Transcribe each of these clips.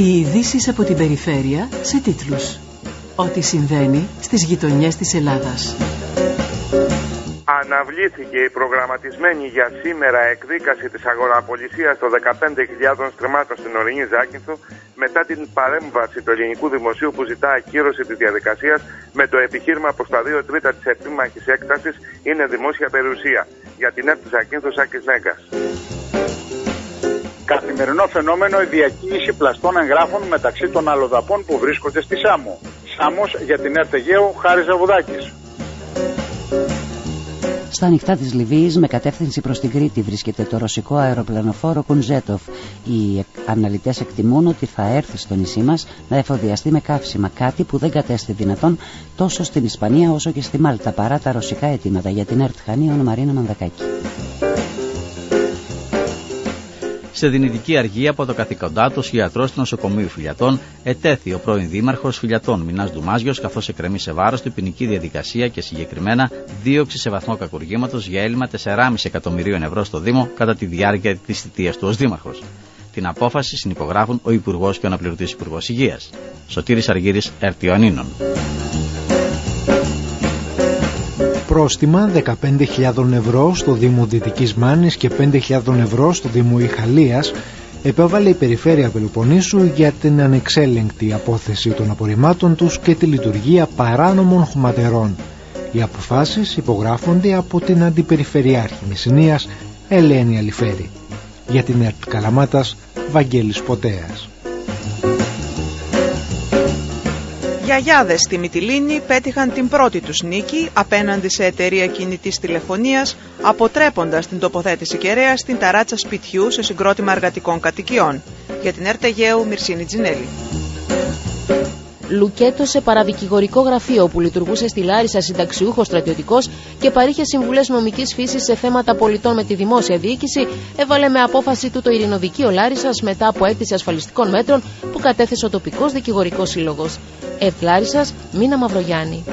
Οι ειδήσεις από την περιφέρεια σε τίτλους. Ό,τι συμβαίνει στις γειτονιές της Ελλάδας. Αναβλήθηκε η προγραμματισμένη για σήμερα εκδίκαση της αγοραπολισίας των 15.000 στρεμάτων στην ορεινή Ζάκυνθο μετά την παρέμβαση του ελληνικού δημοσίου που ζητά ακύρωση της διαδικασίας με το επιχείρημα πως τα δύο τρίτα της επίμαχης έκτασης είναι δημόσια περιουσία. Για την ΕΡΤ Ζάκυνθος Σάκης Νέγκας. Καθημερινό φαινόμενο η διακίνηση πλαστών εγγράφων μεταξύ των αλλοδαπών που βρίσκονται στη Σάμο. Σάμος για την ΕΡΤ Αιγαίου Χάρη Ζαβουδάκης. Στα ανοιχτά της Λιβύης με κατεύθυνση προς την Κρήτη βρίσκεται το ρωσικό αεροπλανοφόρο Κουνζέτοφ. Οι αναλυτές εκτιμούν ότι θα έρθει στο νησί μας να εφοδιαστεί με καύσιμα, κάτι που δεν κατέστη δυνατόν τόσο στην Ισπανία όσο και στη Μάλτα παρά τα ρωσικά αιτήματα για την ΕΡΤ Χανίων Μαρίνα Μανδακάκη. Σε δυνητική αργία από το καθηκοντά τους ιατρό του νοσοκομείου Φιλιατών ετέθη ο πρώην δήμαρχος Φιλιατών Μινάς Ντουμάζιος, καθώς εκκρεμεί σε βάρος του ποινική διαδικασία και συγκεκριμένα δίωξη σε βαθμό κακουργήματος για έλλειμμα 4,5 εκατομμυρίων ευρώ στο Δήμο κατά τη διάρκεια της θητείας του ως δήμαρχος. Την απόφαση συνυπογράφουν ο Υπουργός και ο Αναπληρωτής Υπουργός Υγείας. Σωτήρης Αργύρης, Ερτιονίνων πρόστιμα 15.000 ευρώ στο Δήμο Δυτικής Μάνης και 5.000 ευρώ στο Δήμο Ιχαλίας επέβαλε η Περιφέρεια Πελοποννήσου για την ανεξέλεγκτη απόθεση των απορριμμάτων τους και τη λειτουργία παράνομων χωματερών. Οι αποφάσεις υπογράφονται από την Αντιπεριφερειάρχη Μεσσηνίας Ελένη Αλιφέρη. Για την ΕΡΤ Καλαμάτας, Βαγγέλης Ποτέας. Γιαγιάδες στη Μυτιλίνη πέτυχαν την πρώτη τους νίκη απέναντι σε εταιρεία κινητής τηλεφωνίας αποτρέποντας την τοποθέτηση κεραία στην ταράτσα σπιτιού σε συγκρότημα εργατικών κατοικιών. Για την Ερτεγέου Μυρσίνη Τζινέλη. Λουκέτο σε παραδικηγορικό γραφείο που λειτουργούσε στη Λάρισα συνταξιούχος στρατιωτικός και παρήχε συμβουλές νομικής φύσης σε θέματα πολιτών με τη δημόσια διοίκηση, έβαλε με απόφαση του το ειρηνοδικείο Λάρισας μετά από αίτηση ασφαλιστικών μέτρων που κατέθεσε ο τοπικός δικηγορικός σύλλογος. Ευτ Λάρισα, Μίνα Μαυρογιάννη.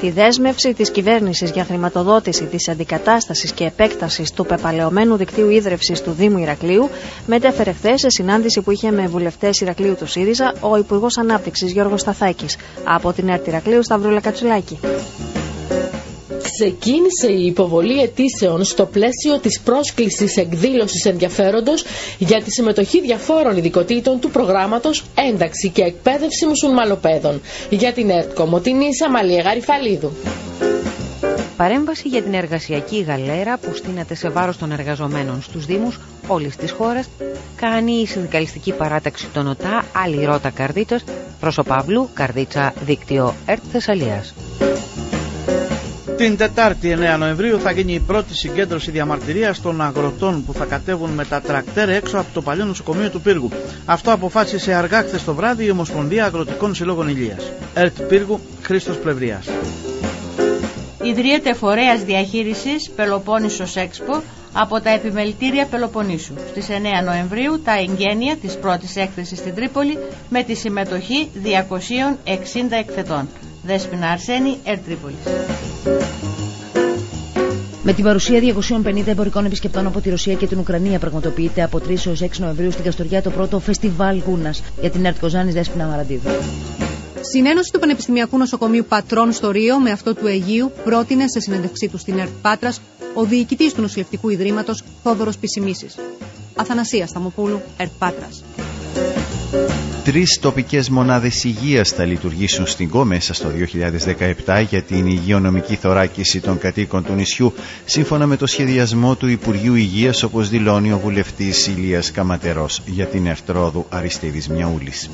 Τη δέσμευση της κυβέρνησης για χρηματοδότηση της αντικατάστασης και επέκτασης του πεπαλαιωμένου δικτύου ίδρυυσης του Δήμου Ηρακλείου μετέφερε χθες σε συνάντηση που είχε με βουλευτές Ηρακλείου του ΣΥΡΙΖΑ ο Υπουργός Ανάπτυξης Γιώργος Σταθάκης. Από την ΕΡΤ Ηρακλείου Σταυρούλα Κατσουλάκη ξεκίνησε η υποβολή αιτήσεων στο πλαίσιο της πρόσκλησης εκδήλωσης ενδιαφέροντος για τη συμμετοχή διαφόρων ειδικοτήτων του προγράμματος Ένταξη και Εκπαίδευση Μουσουλμαλοπαίδων για την ΕΡΤ Κομωτινή Σαμαλία Γαριφαλίδου. Παρέμβαση για την εργασιακή γαλέρα που στείνεται σε βάρος των εργαζομένων στους Δήμους όλης της χώρας κάνει η συνδικαλιστική παράταξη των ΟΤΑ Άλλη Ρώτα Καρδίτσας προς ο Παύλου Καρδίτσα Δίκτυο ΕΡΤ Θεσσαλίας. Την Τετάρτη 9 Νοεμβρίου θα γίνει η πρώτη συγκέντρωση διαμαρτυρίας των αγροτών που θα κατέβουν με τα τρακτέρ έξω από το παλιό νοσοκομείο του Πύργου. Αυτό αποφάσισε αργά χθες το βράδυ η Ομοσπονδία Αγροτικών Συλλόγων Ηλίας. ΕΡΤ Πύργου, Χρήστος Πλευρίας. Ιδρύεται φορέας διαχείρισης Πελοπόννησος Έξπο από τα επιμελητήρια Πελοποννήσου. Στις 9 Νοεμβρίου τα εγγένεια της πρώτης έκθεσης στην Τρίπολη με τη συμμετοχή 260 εκθετών. Δέσποινα Αρσένη, Ερτρίπολη. Με την παρουσία 250 εμπορικών επισκεπτών από τη Ρωσία και την Ουκρανία πραγματοποιείται από 3 έως 6 Νοεμβρίου στην Καστοριά το πρώτο φεστιβάλ Γούνας για την ΕΡΤ Κοζάνης Δέσποινα Μαραντίδου. Συνένωση του Πανεπιστημιακού Νοσοκομείου Πατρών στο Ρίο με αυτό του Αιγείου πρότεινε σε συνέντευξή του στην ΕΡΤ Πάτρας ο διοικητής του Νοσηλευτικού Ιδρύματος Θόδωρος Πισιμίση. Αθανασίας Σταμοπούλου, ΕΡΤ Πάτρας. Τρεις τοπικές μονάδες υγείας θα λειτουργήσουν στην ΚΟ μέσα στο 2017 για την υγειονομική θωράκιση των κατοίκων του νησιού σύμφωνα με το σχεδιασμό του Υπουργείου Υγείας όπως δηλώνει ο βουλευτής Ηλίας Καματερός για την Ερτρόδου Αριστίδης Μιαούλης.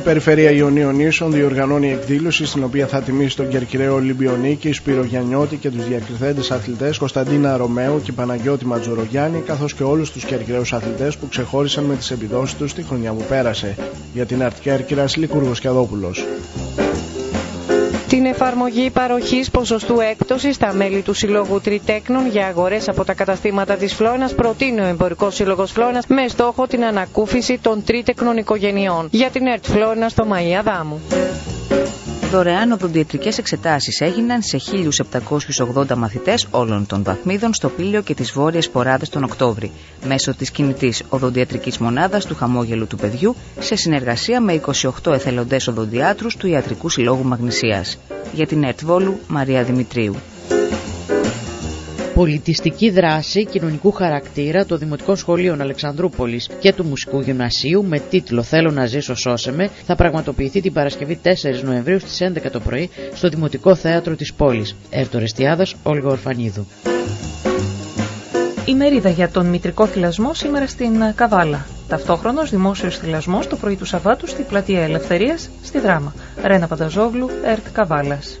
Η Περιφέρεια Ιωνίων Ίσων διοργανώνει εκδήλωση στην οποία θα τιμήσει τον Κερκυραίο Ολυμπιονίκη, Σπύρο Γιαννιώτη και τους διακριθέντες αθλητές Κωνσταντίνα Ρωμαίου και Παναγιώτη Ματζουρογιάννη, καθώς και όλους τους Κερκυραίου αθλητές που ξεχώρισαν με τις επιδόσεις τους τη χρονιά που πέρασε. Για την Αρτ Κέρκυρας, Λίκουργο Κιαδόπουλος την εφαρμογή παροχής ποσοστού έκπτωσης στα μέλη του Συλλόγου Τριτέκνων για αγορές από τα καταστήματα της Φλόνας προτείνει ο Εμπορικός Σύλλογος Φλόνας με στόχο την ανακούφιση των τρίτεκνων οικογενειών για την ΕΡΤ Φλόνα στο Μαΐα Δάμου. Δωρεάν οδοντιατρικές εξετάσεις έγιναν σε 1.780 μαθητές όλων των βαθμίδων στο Πήλιο και τις Βόρειες Ποράδες τον Οκτώβρη, μέσω της κινητής οδοντιατρικής μονάδας του χαμόγελου του παιδιού, σε συνεργασία με 28 εθελοντές οδοντιάτρους του Ιατρικού Συλλόγου Μαγνησίας. Για την ΕΡΤ Βόλου, Μαρία Δημητρίου πολιτιστική δράση κοινωνικού χαρακτήρα των Δημοτικών Σχολείων Αλεξανδρούπολης και του Μουσικού Γυμνασίου με τίτλο «Θέλω να ζήσω, σώσε με» θα πραγματοποιηθεί την Παρασκευή 4 Νοεμβρίου στις 11 το πρωί στο Δημοτικό Θέατρο της πόλης. Ερτορεστιάδας Όλγα Ορφανίδου. Η μερίδα για τον μητρικό θυλασμό σήμερα στην Καβάλα. Ταυτόχρονος δημόσιος θυλασμός το πρωί του Σαββάτου στη Πλατεία Ελευθερίας στη Δράμα. Ρένα Πανταζόγλου, Ερτ Καβάλας.